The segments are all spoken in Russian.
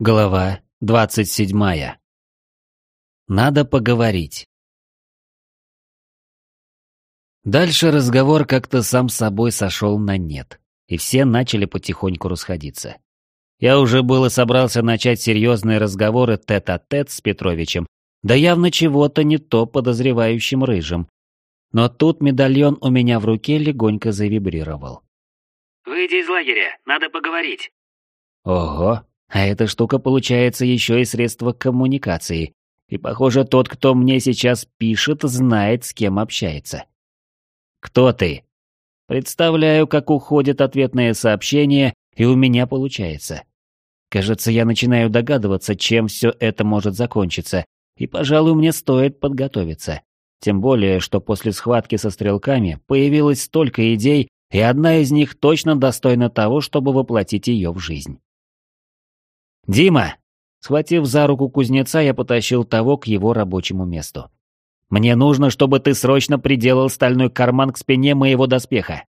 Глава двадцать седьмая. Надо поговорить. Дальше разговор как-то сам собой сошел на нет, и все начали потихоньку расходиться. Я уже было собрался начать серьезные разговоры тет-а-тет -тет с Петровичем, да явно чего-то не то подозревающим рыжим. Но тут медальон у меня в руке легонько завибрировал. «Выйди из лагеря, надо поговорить». Ого, а эта штука получается еще и средство коммуникации. И похоже, тот, кто мне сейчас пишет, знает, с кем общается. «Кто ты?» Представляю, как уходит ответное сообщение, и у меня получается. Кажется, я начинаю догадываться, чем все это может закончиться, и, пожалуй, мне стоит подготовиться. Тем более, что после схватки со стрелками появилось столько идей, и одна из них точно достойна того, чтобы воплотить ее в жизнь. «Дима!» Схватив за руку кузнеца, я потащил того к его рабочему месту. «Мне нужно, чтобы ты срочно приделал стальной карман к спине моего доспеха».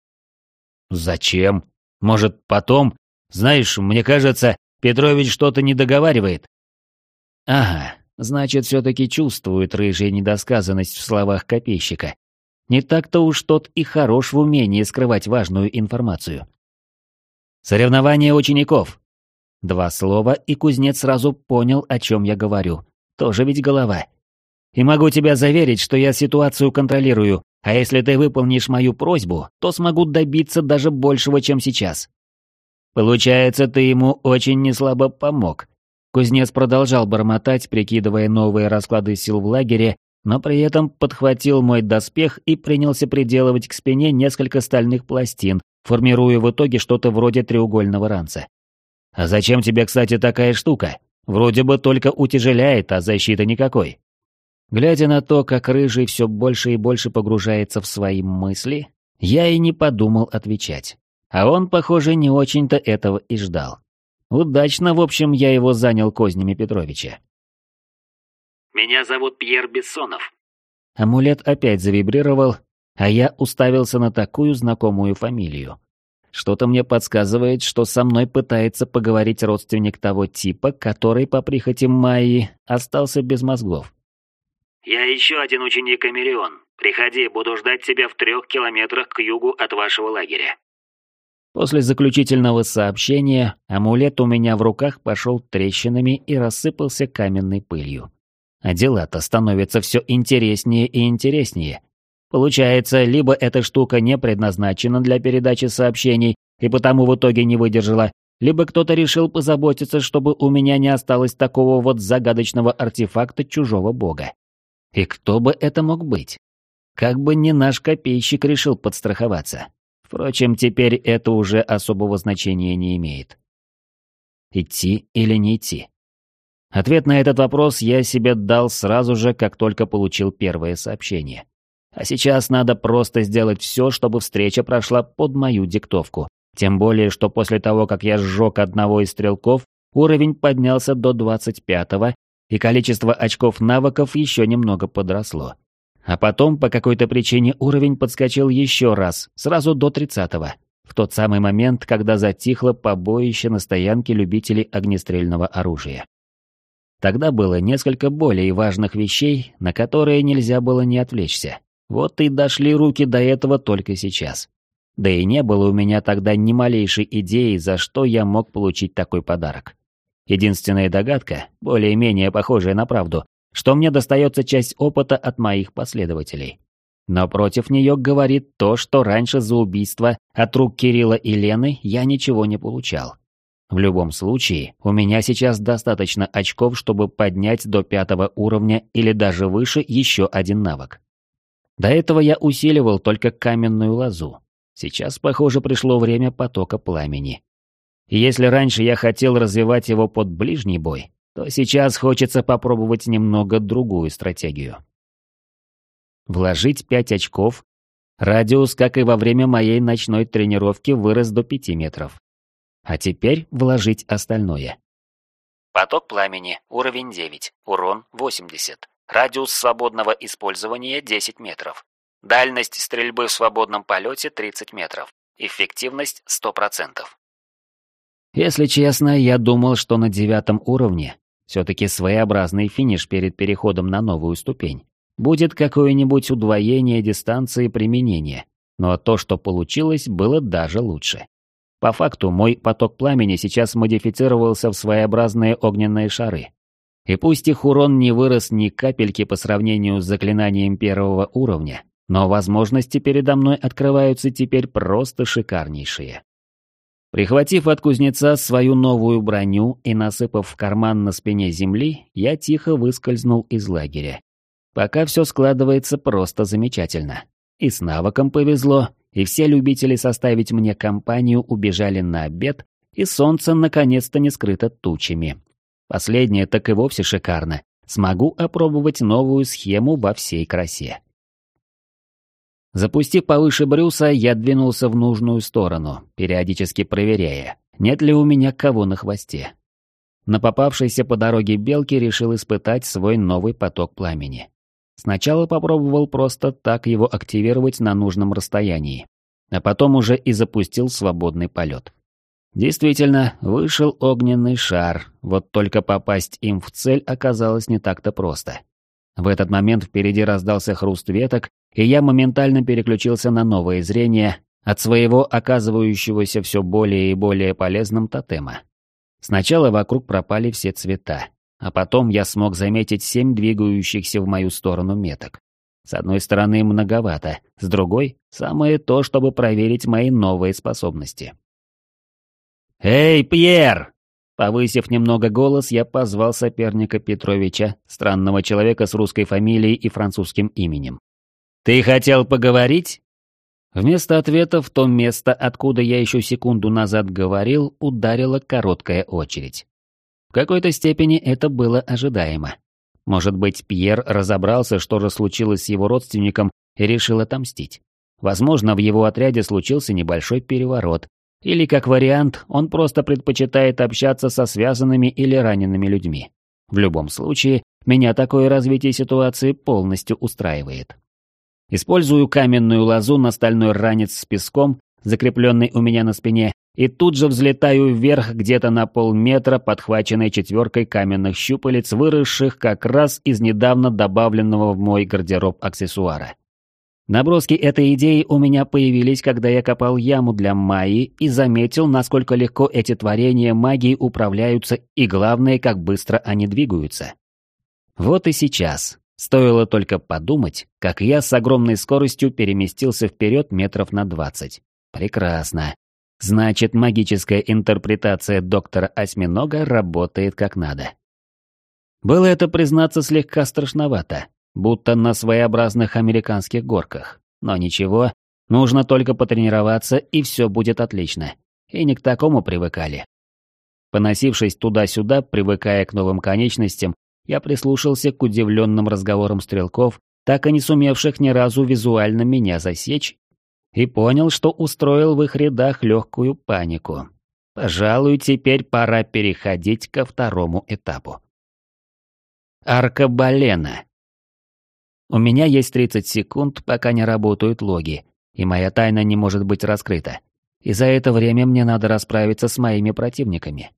«Зачем? Может, потом? Знаешь, мне кажется, Петрович что-то не договаривает». «Ага, значит, все-таки чувствует рыжая недосказанность в словах копейщика. Не так-то уж тот и хорош в умении скрывать важную информацию». «Соревнования учеников. Два слова, и кузнец сразу понял, о чем я говорю. Тоже ведь голова. И могу тебя заверить, что я ситуацию контролирую, а если ты выполнишь мою просьбу, то смогу добиться даже большего, чем сейчас. Получается, ты ему очень неслабо помог. Кузнец продолжал бормотать, прикидывая новые расклады сил в лагере, но при этом подхватил мой доспех и принялся приделывать к спине несколько стальных пластин, формируя в итоге что-то вроде треугольного ранца. А зачем тебе, кстати, такая штука? Вроде бы только утяжеляет, а защиты никакой. Глядя на то, как Рыжий все больше и больше погружается в свои мысли, я и не подумал отвечать. А он, похоже, не очень-то этого и ждал. Удачно, в общем, я его занял кознями Петровича. «Меня зовут Пьер Бессонов». Амулет опять завибрировал, а я уставился на такую знакомую фамилию. Что-то мне подсказывает, что со мной пытается поговорить родственник того типа, который по прихоти Майи остался без мозгов. «Я еще один ученик Америон. Приходи, буду ждать тебя в трех километрах к югу от вашего лагеря». После заключительного сообщения амулет у меня в руках пошел трещинами и рассыпался каменной пылью. А дела-то становятся все интереснее и интереснее. Получается, либо эта штука не предназначена для передачи сообщений и потому в итоге не выдержала, либо кто-то решил позаботиться, чтобы у меня не осталось такого вот загадочного артефакта чужого бога. И кто бы это мог быть? Как бы не наш копейщик решил подстраховаться. Впрочем, теперь это уже особого значения не имеет. Идти или не идти? Ответ на этот вопрос я себе дал сразу же, как только получил первое сообщение. А сейчас надо просто сделать все, чтобы встреча прошла под мою диктовку. Тем более, что после того, как я сжег одного из стрелков, уровень поднялся до 25-го, и количество очков навыков еще немного подросло. А потом, по какой-то причине, уровень подскочил еще раз, сразу до 30-го, в тот самый момент, когда затихло побоище на стоянке любителей огнестрельного оружия. Тогда было несколько более важных вещей, на которые нельзя было не отвлечься. Вот и дошли руки до этого только сейчас. Да и не было у меня тогда ни малейшей идеи, за что я мог получить такой подарок. Единственная догадка, более-менее похожая на правду, что мне достается часть опыта от моих последователей. Но против нее говорит то, что раньше за убийство от рук Кирилла и Лены я ничего не получал. В любом случае, у меня сейчас достаточно очков, чтобы поднять до пятого уровня или даже выше еще один навык. До этого я усиливал только каменную лозу. Сейчас, похоже, пришло время потока пламени. И если раньше я хотел развивать его под ближний бой, то сейчас хочется попробовать немного другую стратегию. Вложить 5 очков. Радиус, как и во время моей ночной тренировки, вырос до 5 метров. А теперь вложить остальное. Поток пламени, уровень 9, урон 80. Радиус свободного использования 10 метров. Дальность стрельбы в свободном полете 30 метров. Эффективность 100%. Если честно, я думал, что на девятом уровне все-таки своеобразный финиш перед переходом на новую ступень. Будет какое-нибудь удвоение дистанции применения, но то, что получилось, было даже лучше. По факту, мой поток пламени сейчас модифицировался в своеобразные огненные шары. И пусть их урон не вырос ни капельки по сравнению с заклинанием первого уровня, но возможности передо мной открываются теперь просто шикарнейшие. Прихватив от кузнеца свою новую броню и насыпав в карман на спине земли, я тихо выскользнул из лагеря. Пока все складывается просто замечательно. И с навыком повезло, и все любители составить мне компанию убежали на обед, и солнце наконец-то не скрыто тучами. Последнее так и вовсе шикарно. Смогу опробовать новую схему во всей красе. Запустив повыше Брюса, я двинулся в нужную сторону, периодически проверяя, нет ли у меня кого на хвосте. На попавшейся по дороге белке решил испытать свой новый поток пламени. Сначала попробовал просто так его активировать на нужном расстоянии, а потом уже и запустил свободный полет. Действительно, вышел огненный шар, вот только попасть им в цель оказалось не так-то просто. В этот момент впереди раздался хруст веток, и я моментально переключился на новое зрение от своего оказывающегося все более и более полезным тотема. Сначала вокруг пропали все цвета, а потом я смог заметить семь двигающихся в мою сторону меток. С одной стороны многовато, с другой — самое то, чтобы проверить мои новые способности. «Эй, Пьер!» Повысив немного голос, я позвал соперника Петровича, странного человека с русской фамилией и французским именем. «Ты хотел поговорить?» Вместо ответа в то место, откуда я еще секунду назад говорил, ударила короткая очередь. В какой-то степени это было ожидаемо. Может быть, Пьер разобрался, что же случилось с его родственником, и решил отомстить. Возможно, в его отряде случился небольшой переворот. Или, как вариант, он просто предпочитает общаться со связанными или ранеными людьми. В любом случае, меня такое развитие ситуации полностью устраивает. Использую каменную лозу на стальной ранец с песком, закрепленный у меня на спине, и тут же взлетаю вверх где-то на полметра, подхваченной четверкой каменных щупалец, выросших как раз из недавно добавленного в мой гардероб аксессуара. Наброски этой идеи у меня появились, когда я копал яму для Майи и заметил, насколько легко эти творения магии управляются и, главное, как быстро они двигаются. Вот и сейчас. Стоило только подумать, как я с огромной скоростью переместился вперед метров на двадцать. Прекрасно. Значит, магическая интерпретация доктора Осьминога работает как надо. Было это, признаться, слегка страшновато, будто на своеобразных американских горках. Но ничего, нужно только потренироваться, и все будет отлично. И не к такому привыкали. Поносившись туда-сюда, привыкая к новым конечностям, я прислушался к удивленным разговорам стрелков, так и не сумевших ни разу визуально меня засечь и понял, что устроил в их рядах легкую панику. Пожалуй, теперь пора переходить ко второму этапу. Аркабалена. У меня есть 30 секунд, пока не работают логи, и моя тайна не может быть раскрыта. И за это время мне надо расправиться с моими противниками.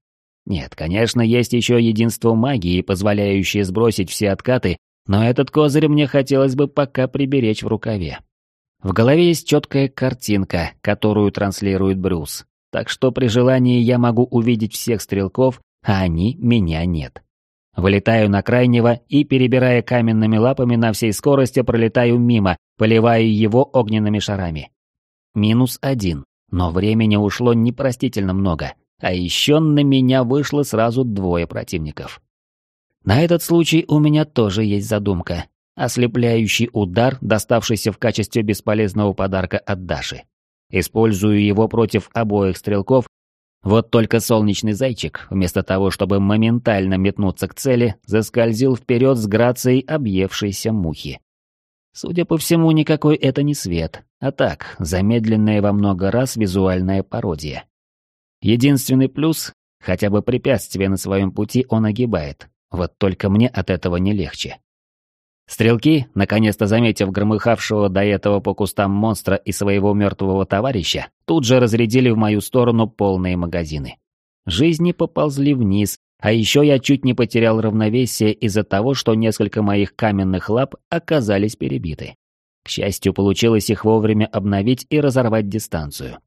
Нет, конечно, есть еще единство магии, позволяющее сбросить все откаты, но этот козырь мне хотелось бы пока приберечь в рукаве. В голове есть четкая картинка, которую транслирует Брюс. Так что при желании я могу увидеть всех стрелков, а они меня нет. Вылетаю на крайнего и, перебирая каменными лапами на всей скорости, пролетаю мимо, поливаю его огненными шарами. Минус один, но времени ушло непростительно много, а еще на меня вышло сразу двое противников. На этот случай у меня тоже есть задумка, Ослепляющий удар, доставшийся в качестве бесполезного подарка от Даши. Использую его против обоих стрелков, вот только солнечный зайчик, вместо того, чтобы моментально метнуться к цели, заскользил вперед с грацией объевшейся мухи. Судя по всему, никакой это не свет, а так, замедленная во много раз визуальная пародия. Единственный плюс — хотя бы препятствие на своем пути он огибает, вот только мне от этого не легче. Стрелки, наконец-то заметив громыхавшего до этого по кустам монстра и своего мертвого товарища, тут же разрядили в мою сторону полные магазины. Жизни поползли вниз, а еще я чуть не потерял равновесие из-за того, что несколько моих каменных лап оказались перебиты. К счастью, получилось их вовремя обновить и разорвать дистанцию.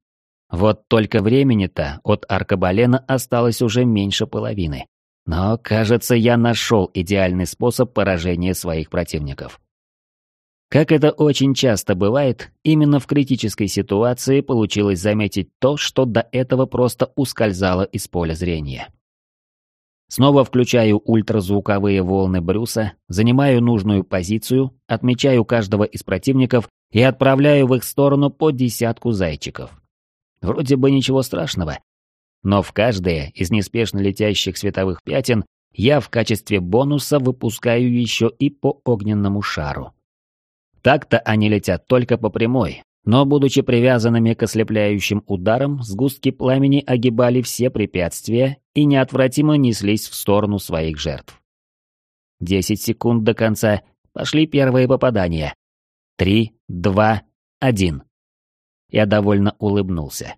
Вот только времени-то от аркабалена осталось уже меньше половины. Но, кажется, я нашел идеальный способ поражения своих противников. Как это очень часто бывает, именно в критической ситуации получилось заметить то, что до этого просто ускользало из поля зрения. Снова включаю ультразвуковые волны Брюса, занимаю нужную позицию, отмечаю каждого из противников и отправляю в их сторону по десятку зайчиков. Вроде бы ничего страшного, но в каждое из неспешно летящих световых пятен я в качестве бонуса выпускаю еще и по огненному шару. Так-то они летят только по прямой, но, будучи привязанными к ослепляющим ударам, сгустки пламени огибали все препятствия и неотвратимо неслись в сторону своих жертв. Десять секунд до конца пошли первые попадания. Три, два, один. Я довольно улыбнулся.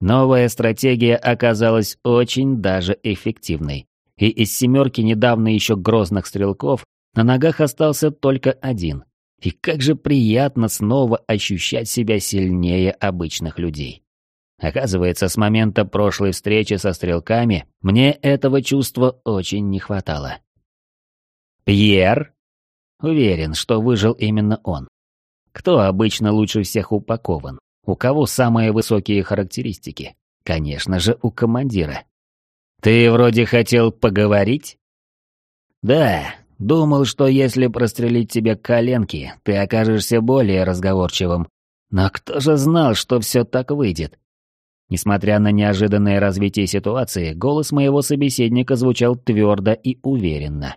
Новая стратегия оказалась очень даже эффективной. И из семерки недавно еще грозных стрелков на ногах остался только один. И как же приятно снова ощущать себя сильнее обычных людей. Оказывается, с момента прошлой встречи со стрелками мне этого чувства очень не хватало. Пьер? Уверен, что выжил именно он. Кто обычно лучше всех упакован? У кого самые высокие характеристики? Конечно же, у командира. Ты вроде хотел поговорить? Да, думал, что если прострелить тебе коленки, ты окажешься более разговорчивым. Но кто же знал, что все так выйдет? Несмотря на неожиданное развитие ситуации, голос моего собеседника звучал твердо и уверенно.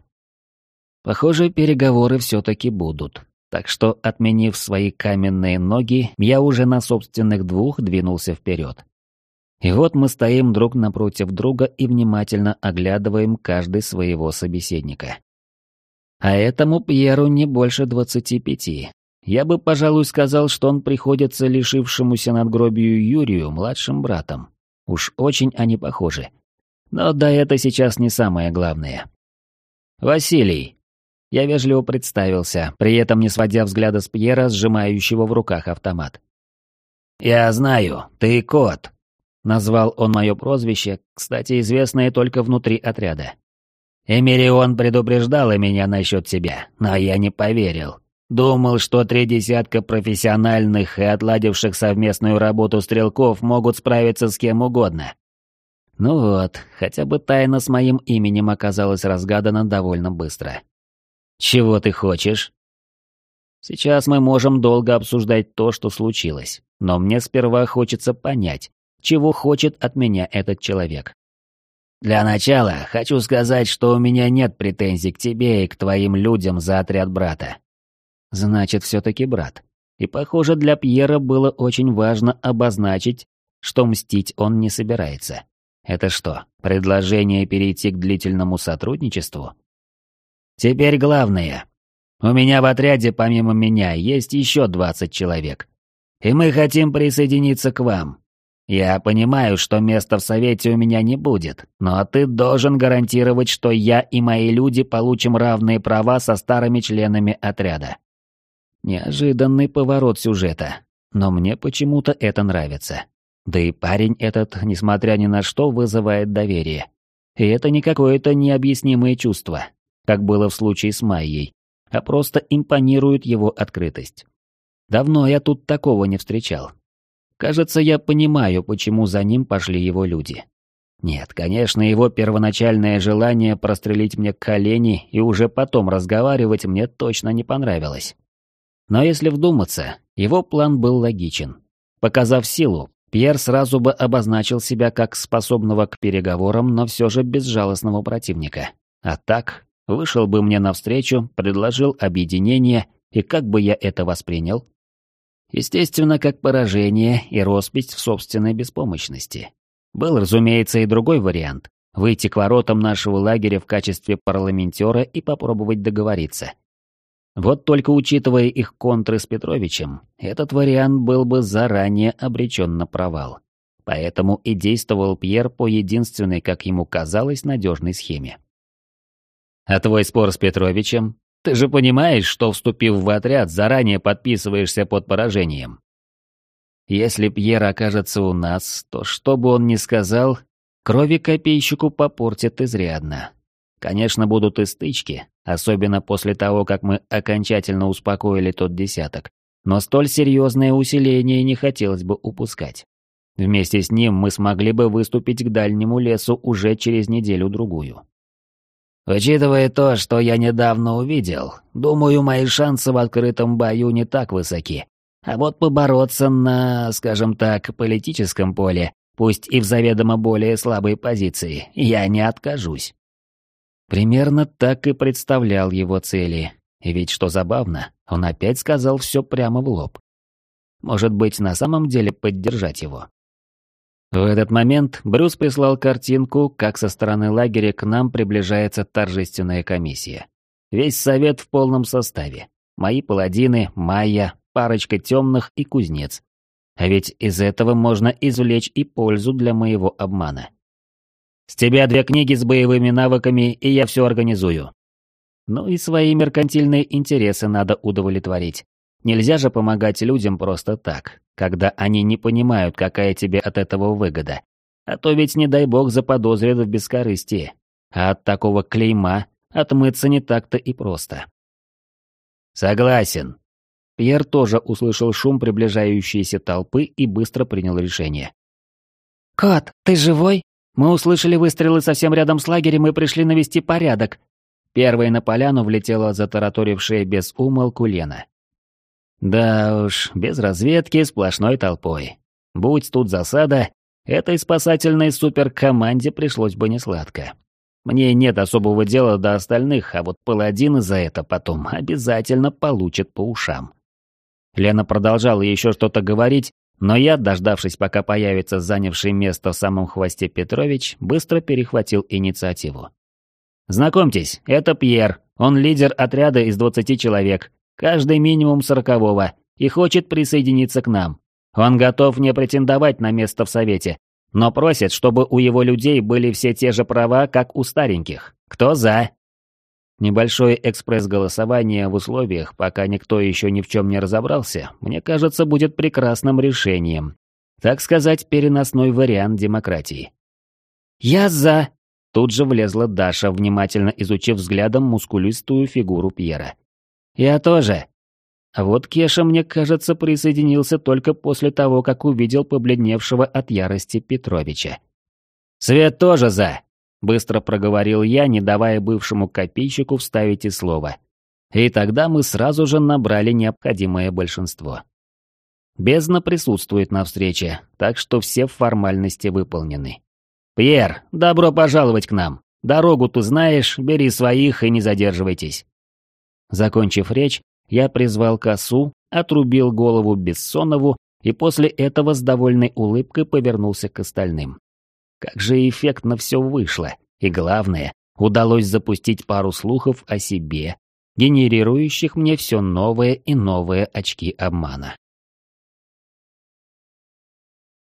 Похоже, переговоры все-таки будут. Так что, отменив свои каменные ноги, я уже на собственных двух двинулся вперед. И вот мы стоим друг напротив друга и внимательно оглядываем каждый своего собеседника. А этому Пьеру не больше двадцати пяти. Я бы, пожалуй, сказал, что он приходится лишившемуся надгробию Юрию младшим братом. Уж очень они похожи. Но да, это сейчас не самое главное. «Василий», я вежливо представился, при этом не сводя взгляда с Пьера, сжимающего в руках автомат. «Я знаю, ты кот», — назвал он мое прозвище, кстати, известное только внутри отряда. «Эмирион предупреждала меня насчет тебя, но я не поверил. Думал, что три десятка профессиональных и отладивших совместную работу стрелков могут справиться с кем угодно». Ну вот, хотя бы тайна с моим именем оказалась разгадана довольно быстро. «Чего ты хочешь?» «Сейчас мы можем долго обсуждать то, что случилось, но мне сперва хочется понять, чего хочет от меня этот человек. Для начала хочу сказать, что у меня нет претензий к тебе и к твоим людям за отряд брата. Значит, все-таки брат. И, похоже, для Пьера было очень важно обозначить, что мстить он не собирается. Это что, предложение перейти к длительному сотрудничеству? Теперь главное. У меня в отряде помимо меня есть еще 20 человек. И мы хотим присоединиться к вам. Я понимаю, что места в совете у меня не будет, но ты должен гарантировать, что я и мои люди получим равные права со старыми членами отряда. Неожиданный поворот сюжета, но мне почему-то это нравится. Да и парень этот, несмотря ни на что, вызывает доверие. И это не какое-то необъяснимое чувство как было в случае с Майей, а просто импонирует его открытость. Давно я тут такого не встречал. Кажется, я понимаю, почему за ним пошли его люди. Нет, конечно, его первоначальное желание прострелить мне колени и уже потом разговаривать мне точно не понравилось. Но если вдуматься, его план был логичен. Показав силу, Пьер сразу бы обозначил себя как способного к переговорам, но все же безжалостного противника. А так, Вышел бы мне навстречу, предложил объединение, и как бы я это воспринял? Естественно, как поражение и роспись в собственной беспомощности. Был, разумеется, и другой вариант – выйти к воротам нашего лагеря в качестве парламентера и попробовать договориться. Вот только учитывая их контры с Петровичем, этот вариант был бы заранее обречен на провал. поэтому и действовал Пьер по единственной, как ему казалось, надежной схеме. «А твой спор с Петровичем? Ты же понимаешь, что, вступив в отряд, заранее подписываешься под поражением. Если Пьер окажется у нас, то что бы он ни сказал, крови копейщику попортит изрядно. Конечно, будут и стычки, особенно после того, как мы окончательно успокоили тот десяток, но столь серьезное усиление не хотелось бы упускать. Вместе с ним мы смогли бы выступить к дальнему лесу уже через неделю-другую. Учитывая то, что я недавно увидел, думаю, мои шансы в открытом бою не так высоки. А вот побороться на, скажем так, политическом поле, пусть и в заведомо более слабой позиции, я не откажусь. Примерно так и представлял его цели. И ведь что забавно, он опять сказал все прямо в лоб. Может быть, на самом деле поддержать его. В этот момент Брюс прислал картинку, как со стороны лагеря к нам приближается торжественная комиссия. Весь совет в полном составе. Мои паладины, Майя, парочка темных и кузнец. А ведь из этого можно извлечь и пользу для моего обмана. С тебя две книги с боевыми навыками, и я все организую. Ну и свои меркантильные интересы надо удовлетворить. Нельзя же помогать людям просто так, когда они не понимают, какая тебе от этого выгода. А то ведь, не дай бог, заподозрят в бескорыстии. А от такого клейма отмыться не так-то и просто. Согласен. Пьер тоже услышал шум приближающейся толпы и быстро принял решение. «Кот, ты живой? Мы услышали выстрелы совсем рядом с лагерем и пришли навести порядок». Первой на поляну влетела затараторившая без умолку Лена. Да уж, без разведки сплошной толпой. Будь тут засада, этой спасательной суперкоманде пришлось бы несладко. Мне нет особого дела до остальных, а вот паладины за это потом обязательно получат по ушам. Лена продолжала еще что-то говорить, но я, дождавшись, пока появится занявший место в самом хвосте Петрович, быстро перехватил инициативу. «Знакомьтесь, это Пьер, он лидер отряда из 20 человек, каждый минимум сорокового, и хочет присоединиться к нам. Он готов не претендовать на место в Совете, но просит, чтобы у его людей были все те же права, как у стареньких. Кто за? Небольшое экспресс-голосование в условиях, пока никто еще ни в чем не разобрался, мне кажется, будет прекрасным решением. Так сказать, переносной вариант демократии. «Я за!» Тут же влезла Даша, внимательно изучив взглядом мускулистую фигуру Пьера. «Я тоже». А вот Кеша, мне кажется, присоединился только после того, как увидел побледневшего от ярости Петровича. «Свет тоже за!» — быстро проговорил я, не давая бывшему копейщику вставить и слово. И тогда мы сразу же набрали необходимое большинство. Бездна присутствует на встрече, так что все формальности выполнены. «Пьер, добро пожаловать к нам. Дорогу ты знаешь, бери своих и не задерживайтесь». Закончив речь, я призвал косу, отрубил голову Бессонову и после этого с довольной улыбкой повернулся к остальным. Как же эффектно все вышло, и главное, удалось запустить пару слухов о себе, генерирующих мне все новые и новые очки обмана.